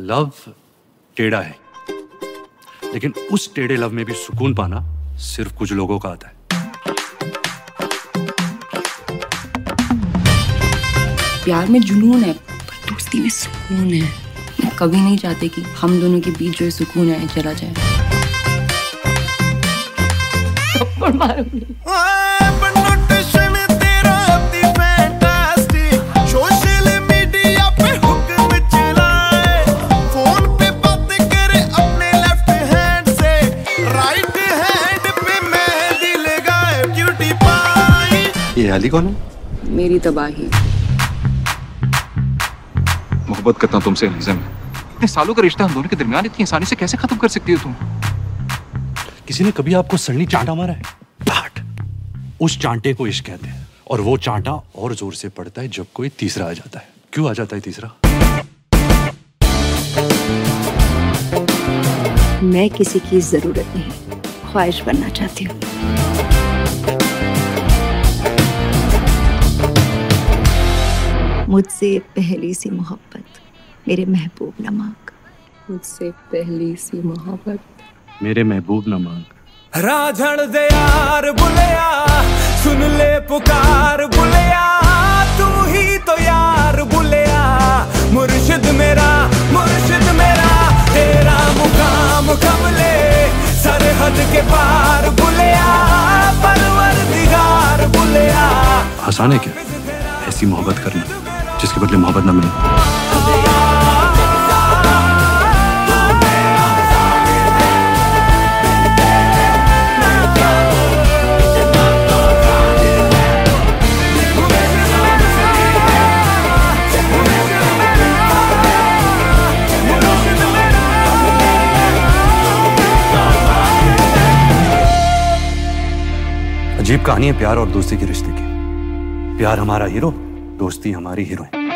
Love टेढ़ा है। लेकिन उस टेढ़े लव में भी सुकून पाना सिर्फ़ कुछ लोगों का आता है। प्यार में जुनून है पर दोस्ती में सुकून है। मैं कभी नहीं चाहते कि हम दोनों के बीच जो सुकून है चला जाए। थप्पड़ मारूँगी। ये अली कौन है? मेरी तबाही मोहब्बत करता हूँ तुमसे निजम इतने सालों का रिश्ता हम दोनों के दरमियान इतनी आसानी से कैसे खत्म कर सकती हो तुम? किसी ने कभी आपको सरनी चांटा मारा है? बाट उस चांटे को इश्क कहते हैं और वो चांटा और ज़ोर से पड़ता है जब कोई तीसरा आ जाता है। क्यों आ जाता है तीसरा? मैं किसी की ज़रूरत नहीं ख्वाहिश बनना चाहती हूँ। मुझसे पहली सी मोहब्बत मेरे महबूब न मांग मुझसे पहली सी मोहब्बत। मेरे महबूब न मांग राझण दे यार बुलिया सुन ले पुकार बुलिया तू ही तो यार बुलिया। मुर्शिद मेरा मुर्शिद मेरा तेरा मुकाम कमले सरहद के पार बुलिया परवर दिगार बुलिया। आसान है क्या? ऐसी मोहब्बत करना। जिसके बदले मोहब्बत ना मिले। अजीब कहानी है प्यार और दोस्ती के रिश्ते की। प्यार हमारा हीरो दोस्ती हमारी हीरोइन